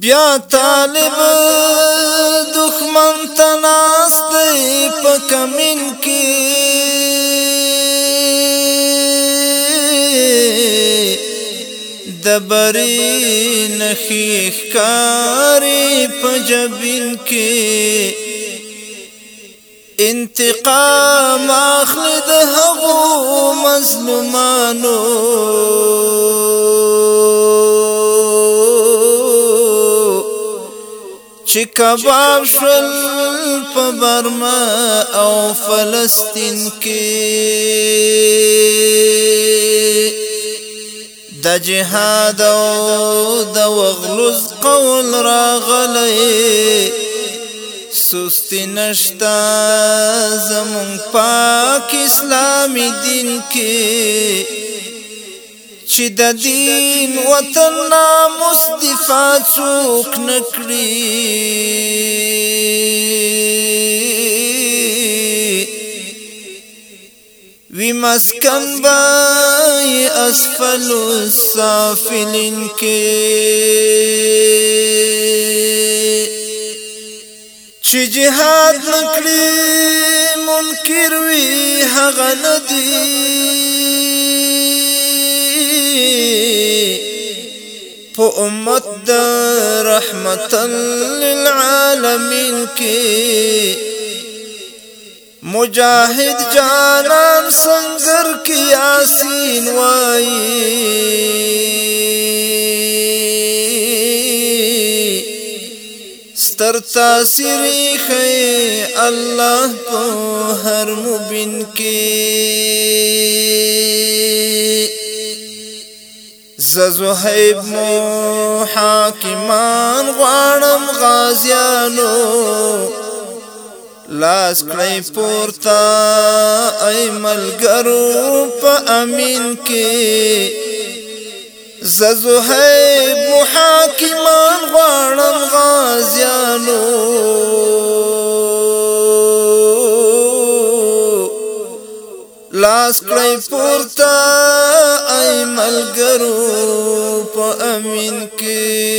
بیا طالب دخمن تناست په کمین کې دبرې نخې ښکاری په جبین کې انتقام اخلد هغو مظلومانو چې کباب شل په برما او فلسطین کې د جهاد او د وغلوز قول راغلی سستی نشتا زمون پاک اسلامي دین کې چې د دین وطن ناموس دفاع څوک نکړي وی مسکن بای اسفل السافلین کې چې جهاد نکړي منکر وی هغه ندی په امت للعالمين كي مجاهد جانان سنگر كي ياسين وای ستر تاثیری خي الله په هر مبین ززحیب مو حاکمان غوانم غازیانو لاس کړی پورتا ای ملګرو په امین کې ززحیب مو حاکمان غوانم غازیانو لاس کړی پورتا ای ملګرو مؤمن کې